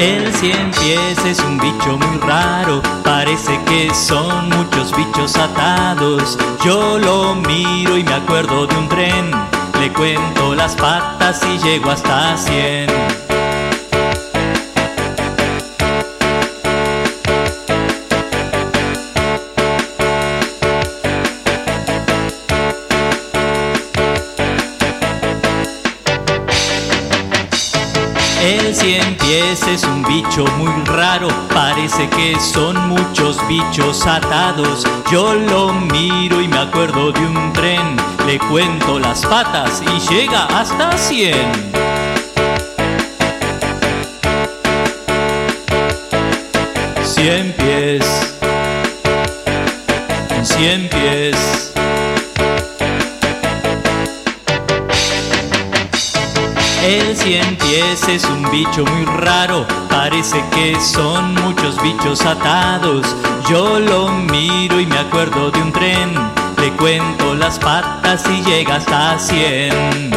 El cien pies es un bicho muy raro, parece que son muchos bichos atados. Yo lo miro y me acuerdo de un tren, le cuento las patas y llego hasta cien. El cien pies es un bicho muy raro, parece que son muchos bichos atados. Yo lo miro y me acuerdo de un tren, le cuento las patas y llega hasta cien. Cien pies, cien pies. El cien pies es un bicho muy raro, parece que son muchos bichos atados. Yo lo miro y me acuerdo de un tren, le cuento las patas y llega hasta cien.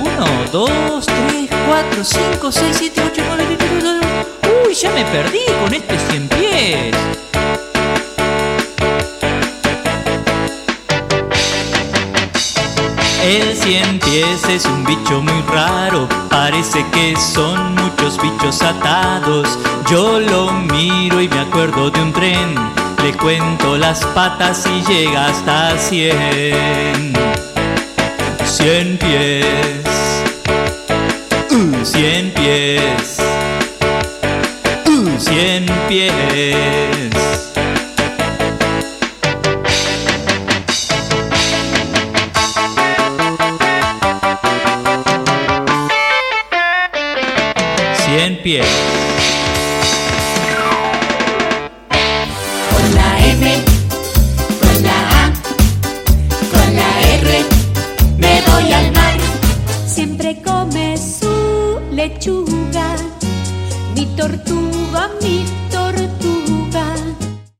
Uno, dos, tres, cuatro, cinco, seis, siete, ocho, nueve, doce. Uy, ya me perdí con este cien pies. El cien pies es un bicho muy raro, parece que son muchos bichos atados. Yo lo miro y me acuerdo de un tren, le cuento las patas y llega hasta cien. Cien pies, uh, cien pies, uh, cien pies. Con la M, con la A, con la R, me voy al mar. Siempre come su lechuga, mi tortuga,